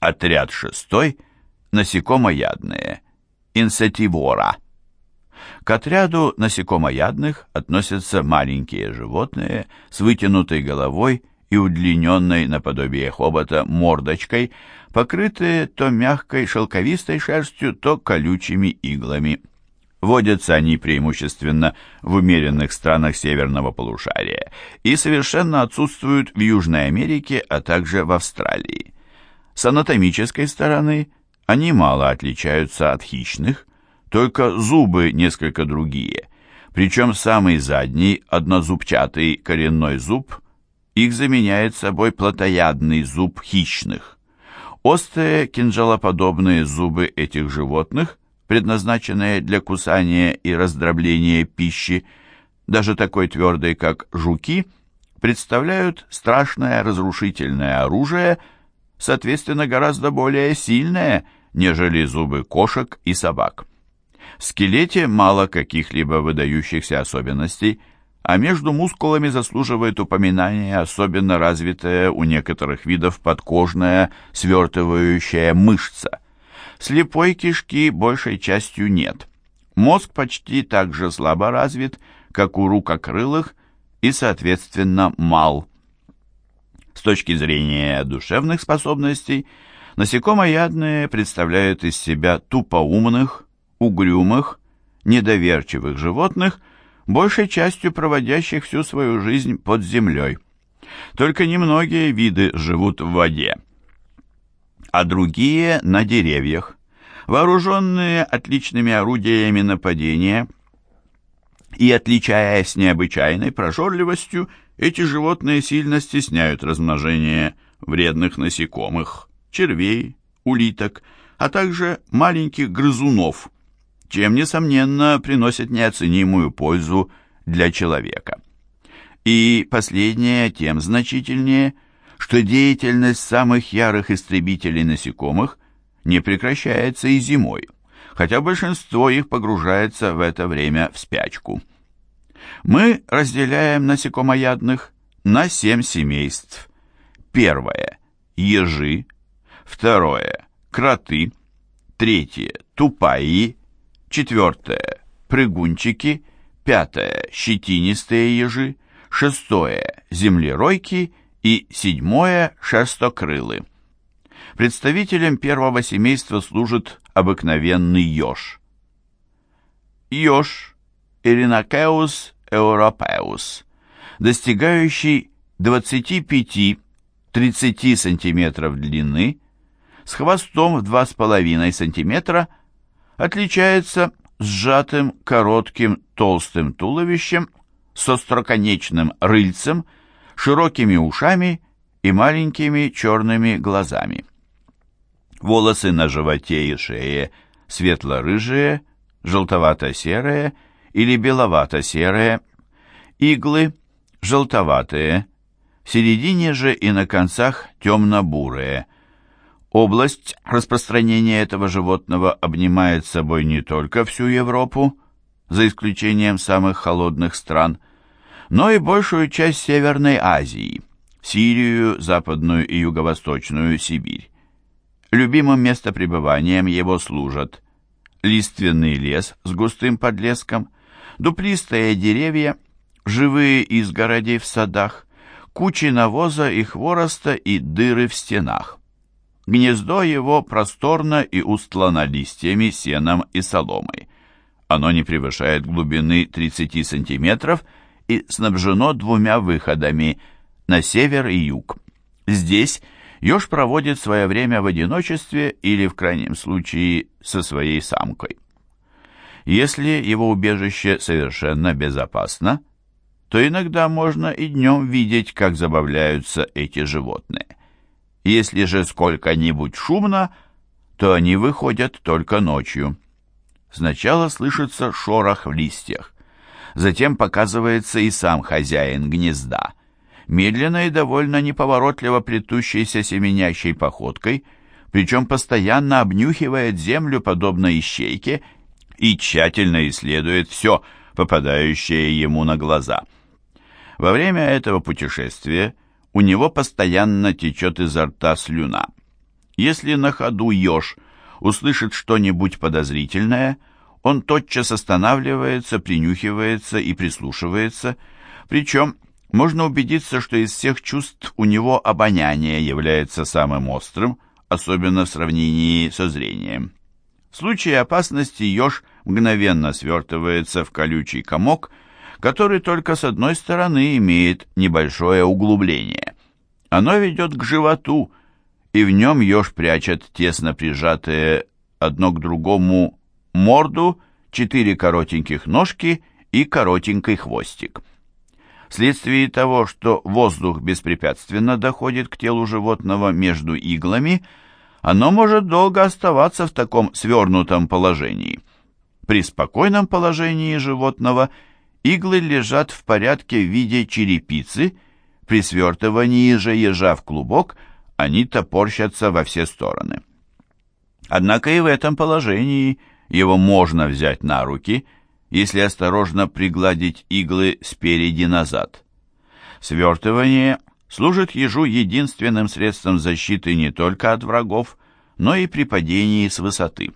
Отряд шестой – насекомоядные, инсетивора. К отряду насекомоядных относятся маленькие животные с вытянутой головой и удлиненной наподобие хобота мордочкой, покрытые то мягкой шелковистой шерстью, то колючими иглами. Водятся они преимущественно в умеренных странах северного полушария и совершенно отсутствуют в Южной Америке, а также в Австралии. С анатомической стороны они мало отличаются от хищных, только зубы несколько другие, причем самый задний, однозубчатый коренной зуб, их заменяет собой плотоядный зуб хищных. Острые кинжалоподобные зубы этих животных, предназначенные для кусания и раздробления пищи, даже такой твердой, как жуки, представляют страшное разрушительное оружие, соответственно, гораздо более сильное, нежели зубы кошек и собак. В скелете мало каких-либо выдающихся особенностей, а между мускулами заслуживает упоминания особенно развитая у некоторых видов подкожная свертывающая мышца. Слепой кишки большей частью нет. Мозг почти так же слабо развит, как у рукокрылых, и, соответственно, мал. С точки зрения душевных способностей, насекомоядные представляют из себя тупоумных, угрюмых, недоверчивых животных, большей частью проводящих всю свою жизнь под землей. Только немногие виды живут в воде, а другие на деревьях. Вооруженные отличными орудиями нападения и отличаясь необычайной прожорливостью, эти животные сильно стесняют размножение вредных насекомых, червей, улиток, а также маленьких грызунов – чем, несомненно, приносит неоценимую пользу для человека. И последнее тем значительнее, что деятельность самых ярых истребителей насекомых не прекращается и зимой, хотя большинство их погружается в это время в спячку. Мы разделяем насекомоядных на семь семейств. Первое – ежи, второе – кроты, третье – тупаи, Четвертое. Прыгунчики. Пятое. Щетинистые ежи. Шестое. Землеройки. И седьмое. Шерстокрылы. Представителем первого семейства служит обыкновенный еж. Еж. Иринокеус европеус. Достигающий 25-30 см длины, с хвостом в 2,5 см отличается сжатым, коротким, толстым туловищем, со строконечным рыльцем, широкими ушами и маленькими черными глазами. Волосы на животе и шее светло-рыжие, желтовато-серые или беловато-серые, иглы желтоватые, в середине же и на концах темно-бурые – Область распространения этого животного обнимает собой не только всю Европу, за исключением самых холодных стран, но и большую часть Северной Азии, Сирию, Западную и Юго-Восточную Сибирь. Любимым местопребыванием его служат лиственный лес с густым подлеском, дуплистые деревья, живые изгороди в садах, кучи навоза и хвороста и дыры в стенах. Гнездо его просторно и устлано листьями, сеном и соломой. Оно не превышает глубины 30 сантиметров и снабжено двумя выходами на север и юг. Здесь еж проводит свое время в одиночестве или, в крайнем случае, со своей самкой. Если его убежище совершенно безопасно, то иногда можно и днем видеть, как забавляются эти животные. Если же сколько-нибудь шумно, то они выходят только ночью. Сначала слышится шорох в листьях. Затем показывается и сам хозяин гнезда. Медленно и довольно неповоротливо плетущейся семенящей походкой, причем постоянно обнюхивает землю, подобно ищейке, и тщательно исследует все, попадающее ему на глаза. Во время этого путешествия у него постоянно течет изо рта слюна. Если на ходу еж услышит что-нибудь подозрительное, он тотчас останавливается, принюхивается и прислушивается, причем можно убедиться, что из всех чувств у него обоняние является самым острым, особенно в сравнении со зрением. В случае опасности еж мгновенно свертывается в колючий комок, который только с одной стороны имеет небольшое углубление. Оно ведет к животу, и в нем еж прячет тесно прижатые одно к другому морду, четыре коротеньких ножки и коротенький хвостик. Вследствие того, что воздух беспрепятственно доходит к телу животного между иглами, оно может долго оставаться в таком свернутом положении. При спокойном положении животного иглы лежат в порядке в виде черепицы, при свертывании же ежа в клубок они топорщатся во все стороны. Однако и в этом положении его можно взять на руки – если осторожно пригладить иглы спереди назад. Свертывание служит ежу единственным средством защиты не только от врагов, но и при падении с высоты.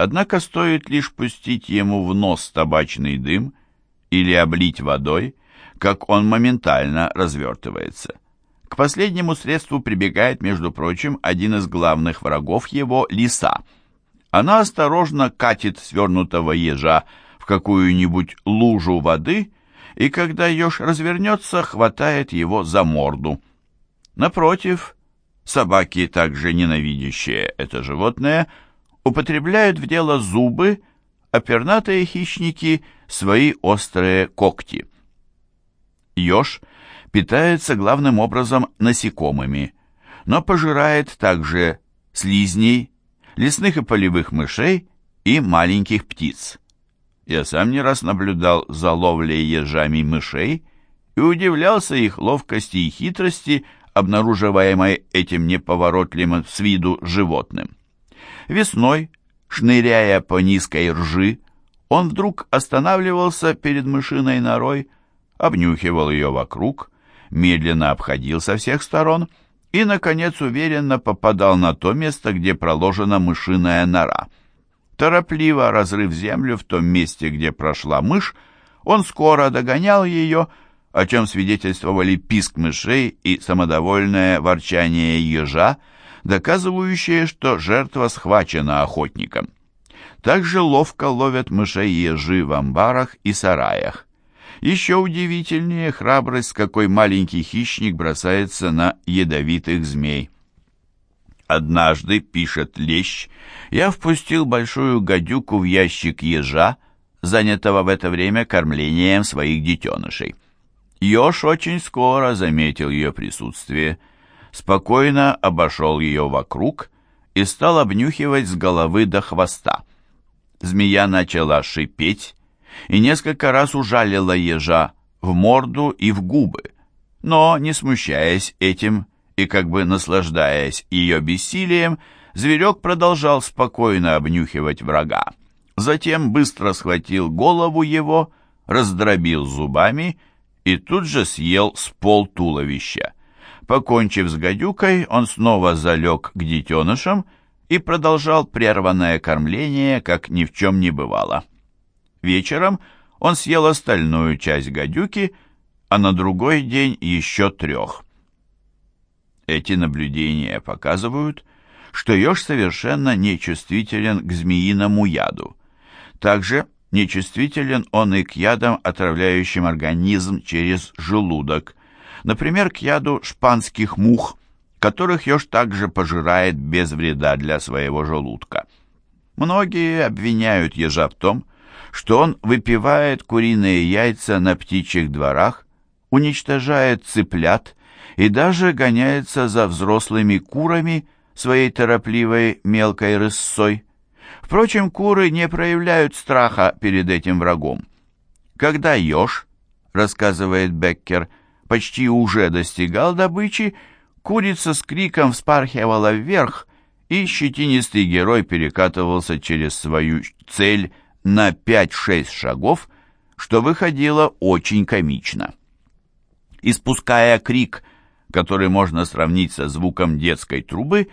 Однако стоит лишь пустить ему в нос табачный дым или облить водой, как он моментально развертывается. К последнему средству прибегает, между прочим, один из главных врагов его – лиса. Она осторожно катит свернутого ежа в какую-нибудь лужу воды и, когда еж развернется, хватает его за морду. Напротив, собаки, также ненавидящие это животное, употребляют в дело зубы, а пернатые хищники – свои острые когти. Еж питается главным образом насекомыми, но пожирает также слизней, лесных и полевых мышей и маленьких птиц. Я сам не раз наблюдал за ловлей ежами мышей и удивлялся их ловкости и хитрости, обнаруживаемой этим неповоротливым с виду животным. Весной, шныряя по низкой ржи, он вдруг останавливался перед мышиной норой, обнюхивал ее вокруг, медленно обходил со всех сторон и, наконец, уверенно попадал на то место, где проложена мышиная нора — Торопливо разрыв землю в том месте, где прошла мышь, он скоро догонял ее, о чем свидетельствовали писк мышей и самодовольное ворчание ежа, доказывающее, что жертва схвачена охотником. Также ловко ловят мышей ежи в амбарах и сараях. Еще удивительнее храбрость, с какой маленький хищник бросается на ядовитых змей. Однажды, пишет Лещ, я впустил большую гадюку в ящик ежа, занятого в это время кормлением своих детенышей. Еж очень скоро заметил ее присутствие, спокойно обошел ее вокруг и стал обнюхивать с головы до хвоста. Змея начала шипеть и несколько раз ужалила ежа в морду и в губы, но, не смущаясь этим, и как бы наслаждаясь ее бессилием, зверек продолжал спокойно обнюхивать врага. Затем быстро схватил голову его, раздробил зубами и тут же съел с пол туловища. Покончив с гадюкой, он снова залег к детенышам и продолжал прерванное кормление, как ни в чем не бывало. Вечером он съел остальную часть гадюки, а на другой день еще трех. Эти наблюдения показывают, что еж совершенно нечувствителен к змеиному яду. Также нечувствителен он и к ядам, отравляющим организм через желудок, например, к яду шпанских мух, которых еж также пожирает без вреда для своего желудка. Многие обвиняют ежа в том, что он выпивает куриные яйца на птичьих дворах, уничтожает цыплят и даже гоняется за взрослыми курами своей торопливой мелкой рысцой. Впрочем, куры не проявляют страха перед этим врагом. Когда еж, рассказывает Беккер, почти уже достигал добычи, курица с криком вспархивала вверх, и щетинистый герой перекатывался через свою цель на 5-6 шагов, что выходило очень комично. Испуская крик который можно сравнить со звуком детской трубы,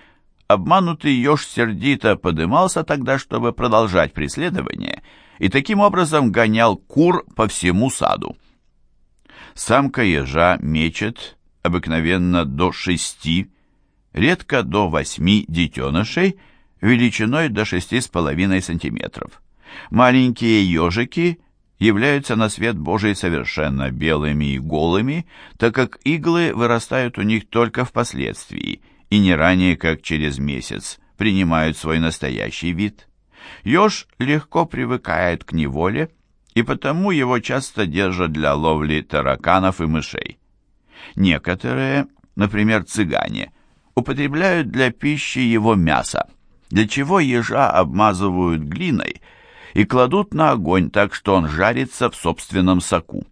обманутый еж сердито подымался тогда, чтобы продолжать преследование, и таким образом гонял кур по всему саду. Самка ежа мечет обыкновенно до шести, редко до восьми детенышей, величиной до шести с половиной сантиметров. Маленькие ежики являются на свет Божий совершенно белыми и голыми, так как иглы вырастают у них только впоследствии и не ранее, как через месяц, принимают свой настоящий вид. Еж легко привыкает к неволе, и потому его часто держат для ловли тараканов и мышей. Некоторые, например, цыгане, употребляют для пищи его мясо, для чего ежа обмазывают глиной и кладут на огонь так, что он жарится в собственном соку.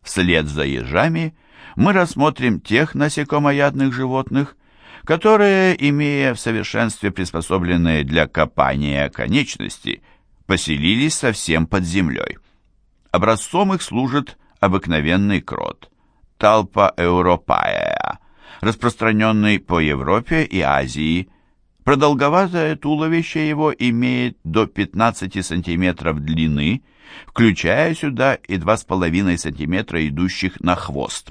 Вслед за ежами мы рассмотрим тех насекомоядных животных, которые, имея в совершенстве приспособленные для копания конечности, поселились совсем под землей. Образцом их служит обыкновенный крот, талпа европаea, распространенный по Европе и Азии. Продолговатое туловище его имеет до 15 см длины, включая сюда и 2,5 см идущих на хвост.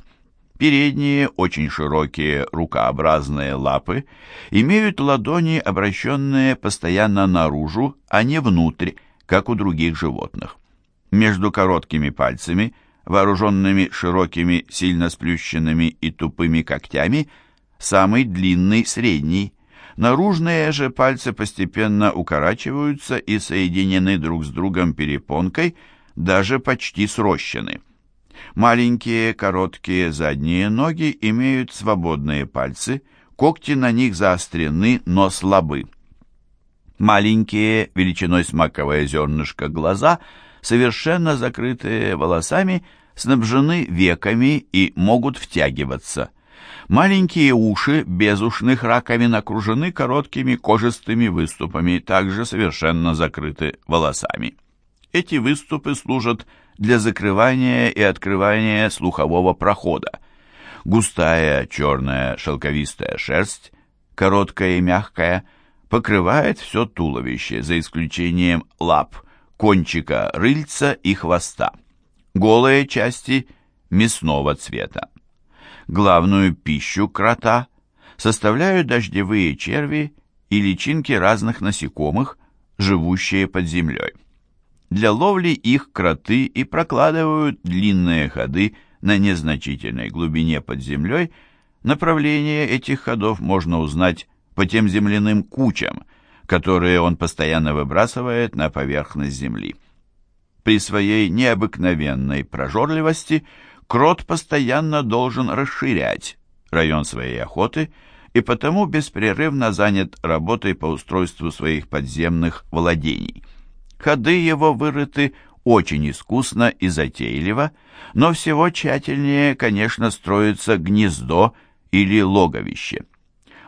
Передние, очень широкие рукообразные лапы имеют ладони, обращенные постоянно наружу, а не внутрь, как у других животных. Между короткими пальцами, вооруженными широкими, сильно сплющенными и тупыми когтями, самый длинный средний. Наружные же пальцы постепенно укорачиваются и соединены друг с другом перепонкой, даже почти срощены. Маленькие короткие задние ноги имеют свободные пальцы, когти на них заострены, но слабы. Маленькие, величиной с маковое зернышко глаза, совершенно закрытые волосами, снабжены веками и могут втягиваться. Маленькие уши без ушных раковин окружены короткими кожистыми выступами, также совершенно закрыты волосами. Эти выступы служат для закрывания и открывания слухового прохода. Густая черная шелковистая шерсть, короткая и мягкая, покрывает все туловище, за исключением лап, кончика рыльца и хвоста. Голые части мясного цвета. Главную пищу крота составляют дождевые черви и личинки разных насекомых, живущие под землей. Для ловли их кроты и прокладывают длинные ходы на незначительной глубине под землей. Направление этих ходов можно узнать по тем земляным кучам, которые он постоянно выбрасывает на поверхность земли. При своей необыкновенной прожорливости крот постоянно должен расширять район своей охоты и потому беспрерывно занят работой по устройству своих подземных владений. Ходы его вырыты очень искусно и затейливо, но всего тщательнее, конечно, строится гнездо или логовище.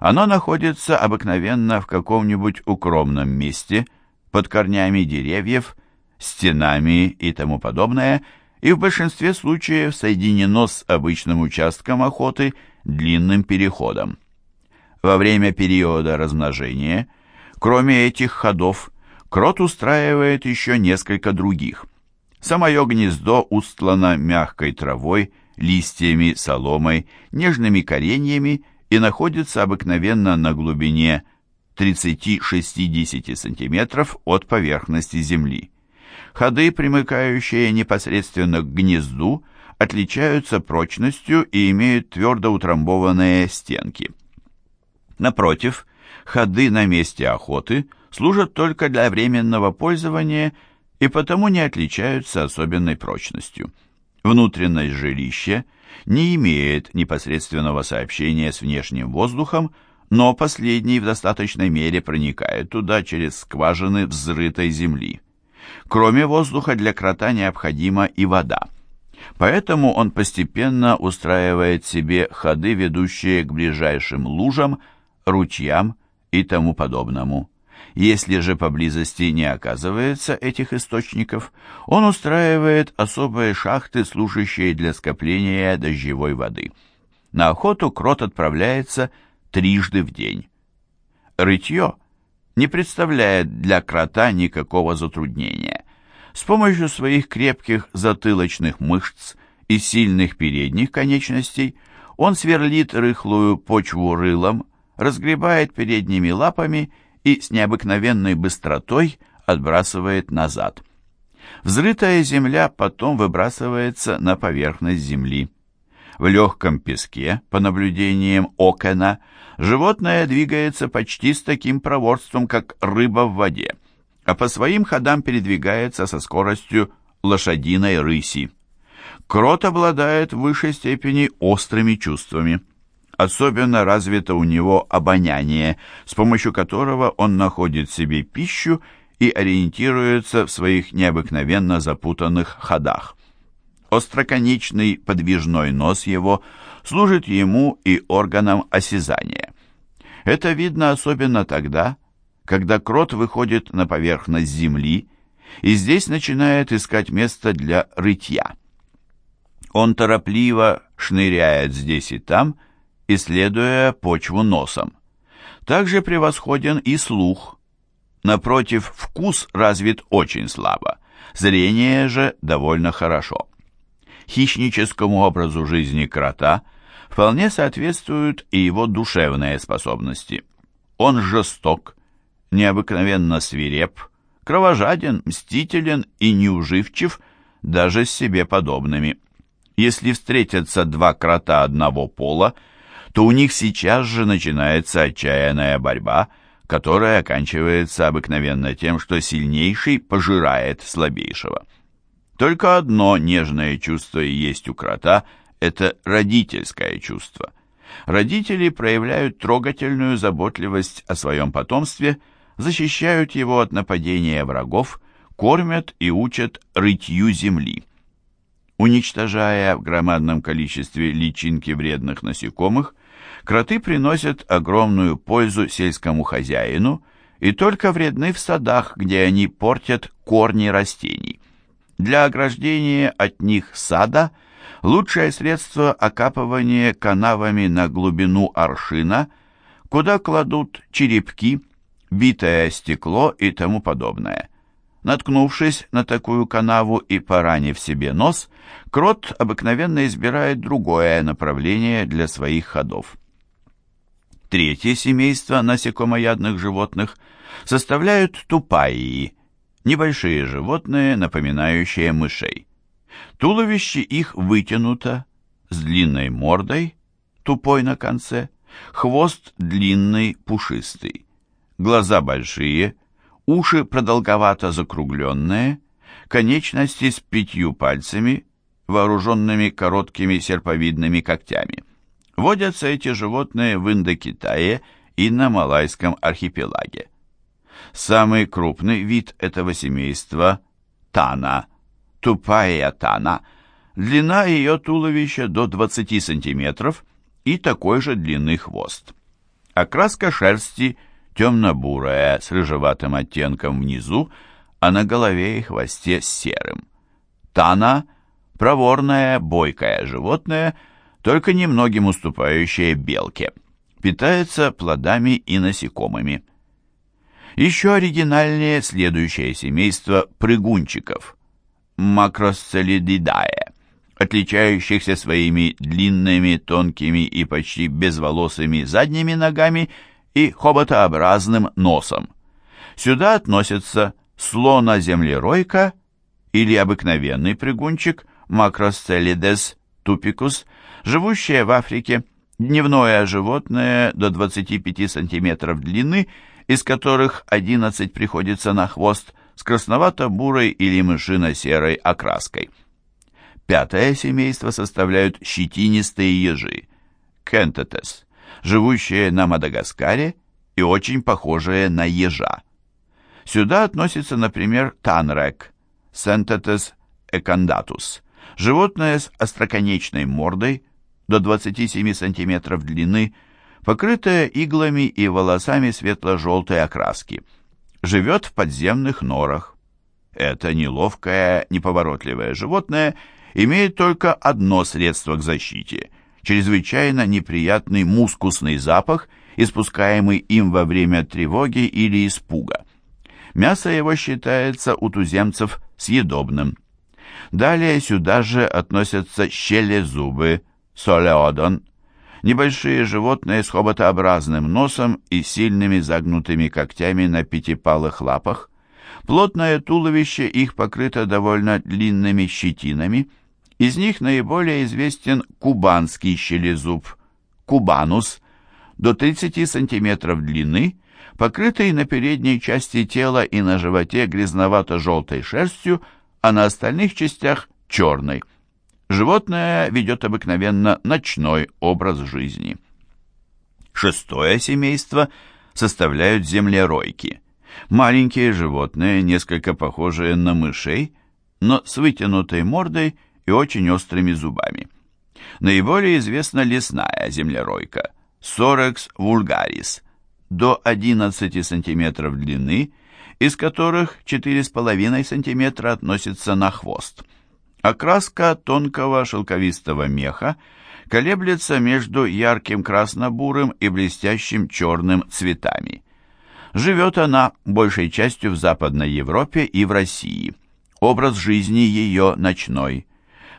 Оно находится обыкновенно в каком-нибудь укромном месте, под корнями деревьев, стенами и тому подобное, и в большинстве случаев соединено с обычным участком охоты длинным переходом. Во время периода размножения, кроме этих ходов, Крот устраивает еще несколько других. Самое гнездо устлано мягкой травой, листьями, соломой, нежными кореньями и находится обыкновенно на глубине 30-60 см от поверхности земли. Ходы, примыкающие непосредственно к гнезду, отличаются прочностью и имеют твердо утрамбованные стенки. Напротив, ходы на месте охоты – служат только для временного пользования и потому не отличаются особенной прочностью. Внутренность жилища не имеет непосредственного сообщения с внешним воздухом, но последний в достаточной мере проникает туда через скважины взрытой земли. Кроме воздуха для крота необходима и вода. Поэтому он постепенно устраивает себе ходы, ведущие к ближайшим лужам, ручьям и тому подобному. Если же поблизости не оказывается этих источников, он устраивает особые шахты, служащие для скопления дождевой воды. На охоту крот отправляется трижды в день. рытье не представляет для крота никакого затруднения. С помощью своих крепких затылочных мышц и сильных передних конечностей он сверлит рыхлую почву рылом, разгребает передними лапами и с необыкновенной быстротой отбрасывает назад. Взрытая земля потом выбрасывается на поверхность земли. В легком песке, по наблюдениям Окена, животное двигается почти с таким проворством, как рыба в воде, а по своим ходам передвигается со скоростью лошадиной рыси. Крот обладает в высшей степени острыми чувствами. Особенно развито у него обоняние, с помощью которого он находит себе пищу и ориентируется в своих необыкновенно запутанных ходах. Остроконечный подвижной нос его служит ему и органом осязания. Это видно особенно тогда, когда крот выходит на поверхность земли и здесь начинает искать место для рытья. Он торопливо шныряет здесь и там, исследуя почву носом. Также превосходен и слух. Напротив, вкус развит очень слабо, зрение же довольно хорошо хищническому образу жизни крота вполне соответствуют и его душевные способности. Он жесток, необыкновенно свиреп, кровожаден, мстителен и неуживчив даже с себе подобными. Если встретятся два крота одного пола, то у них сейчас же начинается отчаянная борьба, которая оканчивается обыкновенно тем, что сильнейший пожирает слабейшего. Только одно нежное чувство и есть у крота – это родительское чувство. Родители проявляют трогательную заботливость о своем потомстве, защищают его от нападения врагов, кормят и учат рытью земли. Уничтожая в громадном количестве личинки вредных насекомых, кроты приносят огромную пользу сельскому хозяину и только вредны в садах, где они портят корни растений. Для ограждения от них сада лучшее средство окапывание канавами на глубину аршина, куда кладут черепки, битое стекло и тому подобное. Наткнувшись на такую канаву и поранив себе нос, крот обыкновенно избирает другое направление для своих ходов. Третье семейство насекомоядных животных составляют тупаи, небольшие животные, напоминающие мышей. Туловище их вытянуто, с длинной мордой, тупой на конце, хвост длинный, пушистый, глаза большие, уши продолговато закругленные, конечности с пятью пальцами, вооруженными короткими серповидными когтями. Водятся эти животные в Индокитае и на Малайском архипелаге. Самый крупный вид этого семейства – тана, тупая тана. Длина ее туловища до 20 сантиметров и такой же длины хвост. Окраска шерсти темно-бурая с рыжеватым оттенком внизу, а на голове и хвосте серым. Тана – проворное, бойкое животное, только немногим уступающее белке. Питается плодами и насекомыми. Еще оригинальнее следующее семейство прыгунчиков – макросцелидидае, отличающихся своими длинными, тонкими и почти безволосыми задними ногами и хоботообразным носом. Сюда относятся слона-землеройка или обыкновенный прыгунчик макросцелидес тупикус, живущее в Африке, дневное животное до 25 см длины – из которых 11 приходится на хвост с красновато-бурой или мышино-серой окраской. Пятое семейство составляют щетинистые ежи, кентетес, живущие на Мадагаскаре и очень похожие на ежа. Сюда относится, например, танрек, сентетес экандатус, животное с остроконечной мордой, до 27 см длины, покрытая иглами и волосами светло-желтой окраски. Живет в подземных норах. Это неловкое, неповоротливое животное имеет только одно средство к защите – чрезвычайно неприятный мускусный запах испускаемый им во время тревоги или испуга. Мясо его считается у туземцев съедобным. Далее сюда же относятся щелезубы, солеодон, небольшие животные с хоботообразным носом и сильными загнутыми когтями на пятипалых лапах. Плотное туловище их покрыто довольно длинными щетинами. Из них наиболее известен кубанский щелезуб, кубанус, до 30 см длины, покрытый на передней части тела и на животе грязновато-желтой шерстью, а на остальных частях черной. Животное ведет обыкновенно ночной образ жизни. Шестое семейство составляют землеройки. Маленькие животные, несколько похожие на мышей, но с вытянутой мордой и очень острыми зубами. Наиболее известна лесная землеройка – Сорекс вульгарис, до 11 см длины из которых 4,5 см относятся на хвост. Окраска тонкого шелковистого меха колеблется между ярким красно-бурым и блестящим черным цветами. Живет она большей частью в Западной Европе и в России. Образ жизни ее ночной.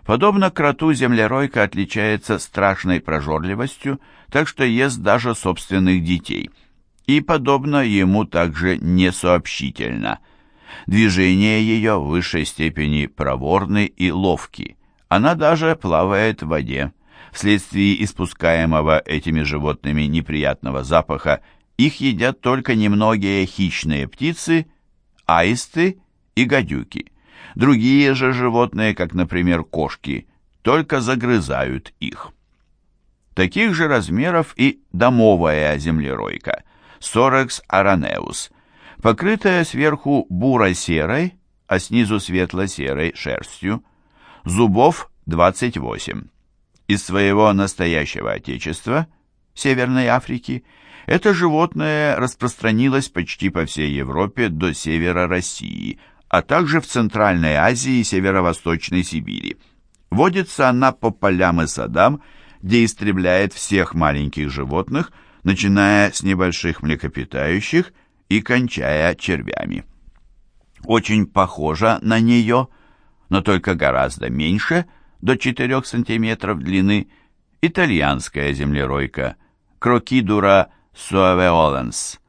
Подобно кроту, землеройка отличается страшной прожорливостью, так что ест даже собственных детей – и, подобно ему, также несообщительно. Движения ее в высшей степени проворны и ловки. Она даже плавает в воде. Вследствие испускаемого этими животными неприятного запаха их едят только немногие хищные птицы, аисты и гадюки. Другие же животные, как, например, кошки, только загрызают их. Таких же размеров и домовая землеройка – Сорекс аранеус, покрытая сверху буро-серой, а снизу светло-серой шерстью. Зубов 28. Из своего настоящего отечества, Северной Африки, это животное распространилось почти по всей Европе до севера России, а также в Центральной Азии и Северо-Восточной Сибири. Водится она по полям и садам, где истребляет всех маленьких животных – начиная с небольших млекопитающих и кончая червями. Очень похожа на нее, но только гораздо меньше, до 4 см длины, итальянская землеройка Крокидура суавеоленс.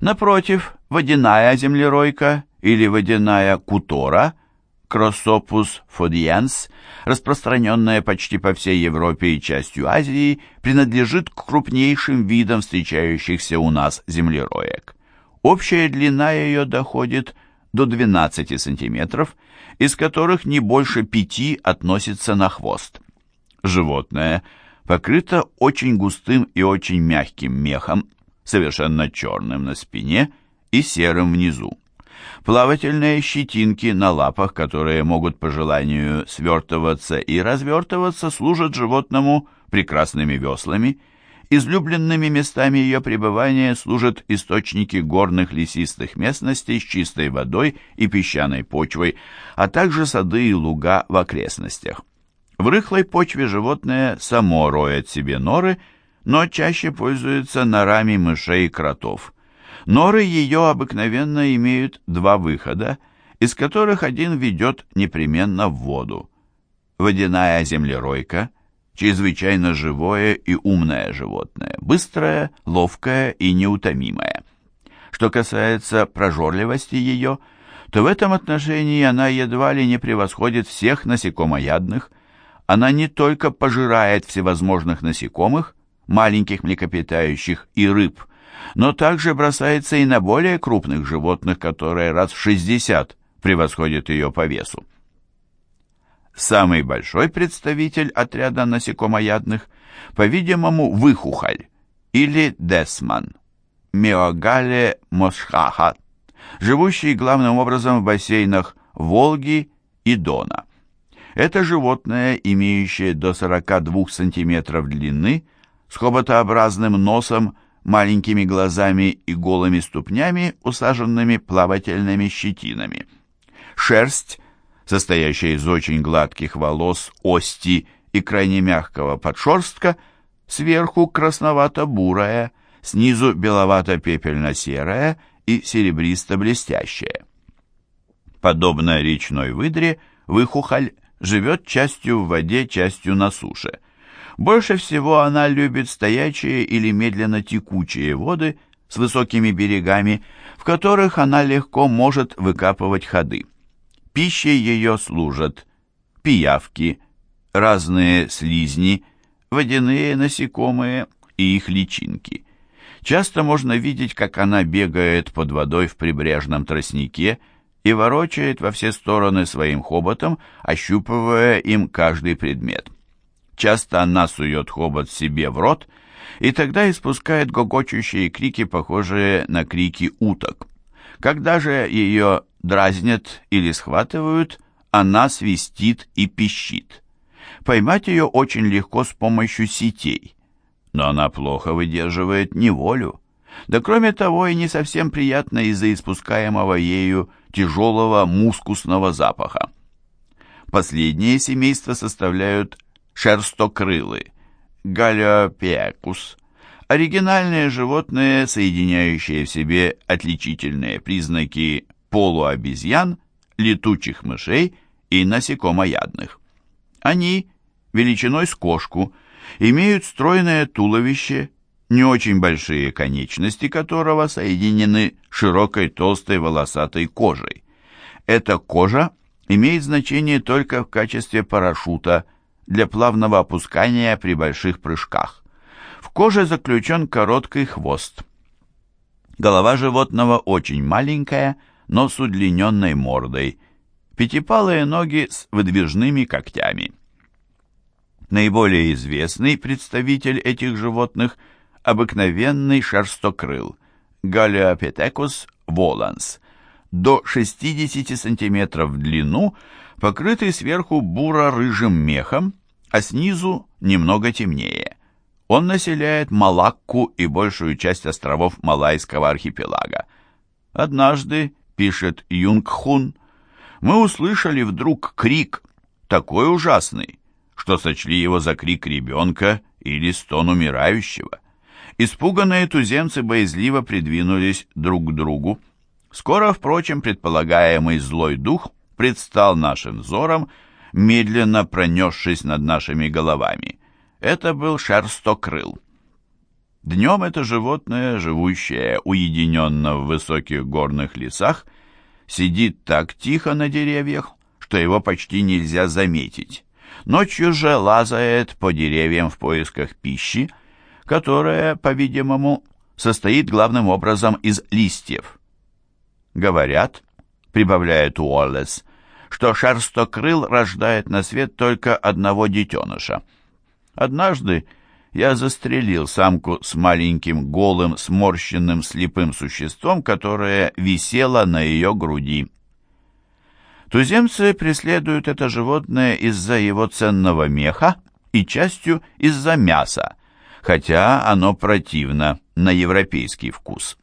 Напротив, водяная землеройка или водяная кутора Кроссопус фодиенс, распространенная почти по всей Европе и частью Азии, принадлежит к крупнейшим видам встречающихся у нас землероек. Общая длина ее доходит до 12 сантиметров, из которых не больше пяти относится на хвост. Животное покрыто очень густым и очень мягким мехом, совершенно черным на спине и серым внизу. Плавательные щетинки на лапах, которые могут по желанию свертываться и развертываться, служат животному прекрасными веслами. Излюбленными местами ее пребывания служат источники горных лесистых местностей с чистой водой и песчаной почвой, а также сады и луга в окрестностях. В рыхлой почве животное само роет себе норы, но чаще пользуется норами мышей и кротов. Норы ее обыкновенно имеют два выхода, из которых один ведет непременно в воду. Водяная землеройка – чрезвычайно живое и умное животное, быстрое, ловкое и неутомимое. Что касается прожорливости ее, то в этом отношении она едва ли не превосходит всех насекомоядных. Она не только пожирает всевозможных насекомых, маленьких млекопитающих и рыб – но также бросается и на более крупных животных, которые раз в 60 превосходят ее по весу. Самый большой представитель отряда насекомоядных, по-видимому, выхухоль или десман, Меогале мосхаха, живущий главным образом в бассейнах Волги и Дона. Это животное, имеющее до 42 см длины, с хоботообразным носом, маленькими глазами и голыми ступнями, усаженными плавательными щетинами. Шерсть, состоящая из очень гладких волос, ости и крайне мягкого подшерстка, сверху красновато-бурая, снизу беловато-пепельно-серая и серебристо-блестящая. Подобно речной выдре, выхухоль живет частью в воде, частью на суше. Больше всего она любит стоячие или медленно текучие воды с высокими берегами, в которых она легко может выкапывать ходы. Пищей ее служат пиявки, разные слизни, водяные насекомые и их личинки. Часто можно видеть, как она бегает под водой в прибрежном тростнике и ворочает во все стороны своим хоботом, ощупывая им каждый предмет. Часто она сует хобот себе в рот, и тогда испускает гогочущие крики, похожие на крики уток. Когда же ее дразнят или схватывают, она свистит и пищит. Поймать ее очень легко с помощью сетей, но она плохо выдерживает неволю. Да кроме того и не совсем приятно из-за испускаемого ею тяжелого мускусного запаха. Последнее семейство составляют шерстокрылы, галиопекус, оригинальные животные, соединяющие в себе отличительные признаки полуобезьян, летучих мышей и насекомоядных. Они, величиной с кошку, имеют стройное туловище, не очень большие конечности которого соединены широкой толстой волосатой кожей. Эта кожа имеет значение только в качестве парашюта для плавного опускания при больших прыжках. В коже заключен короткий хвост. Голова животного очень маленькая, но с удлиненной мордой, пятипалые ноги с выдвижными когтями. Наиболее известный представитель этих животных – обыкновенный шерстокрыл Галиопитекус воланс, до 60 см в длину, покрытый сверху буро-рыжим мехом, а снизу немного темнее. Он населяет Малакку и большую часть островов Малайского архипелага. Однажды, пишет Юнгхун, мы услышали вдруг крик, такой ужасный, что сочли его за крик ребенка или стон умирающего. Испуганные туземцы боязливо придвинулись друг к другу. Скоро, впрочем, предполагаемый злой дух предстал нашим взором, медленно пронесшись над нашими головами. Это был шерстокрыл. Днем это животное, живущее уединенно в высоких горных лесах, сидит так тихо на деревьях, что его почти нельзя заметить. Ночью же лазает по деревьям в поисках пищи, которая, по-видимому, состоит главным образом из листьев. Говорят, прибавляет Уоллес, что шерстокрыл рождает на свет только одного детеныша. Однажды я застрелил самку с маленьким голым сморщенным слепым существом, которое висело на ее груди. Туземцы преследуют это животное из-за его ценного меха и частью из-за мяса, хотя оно противно на европейский вкус.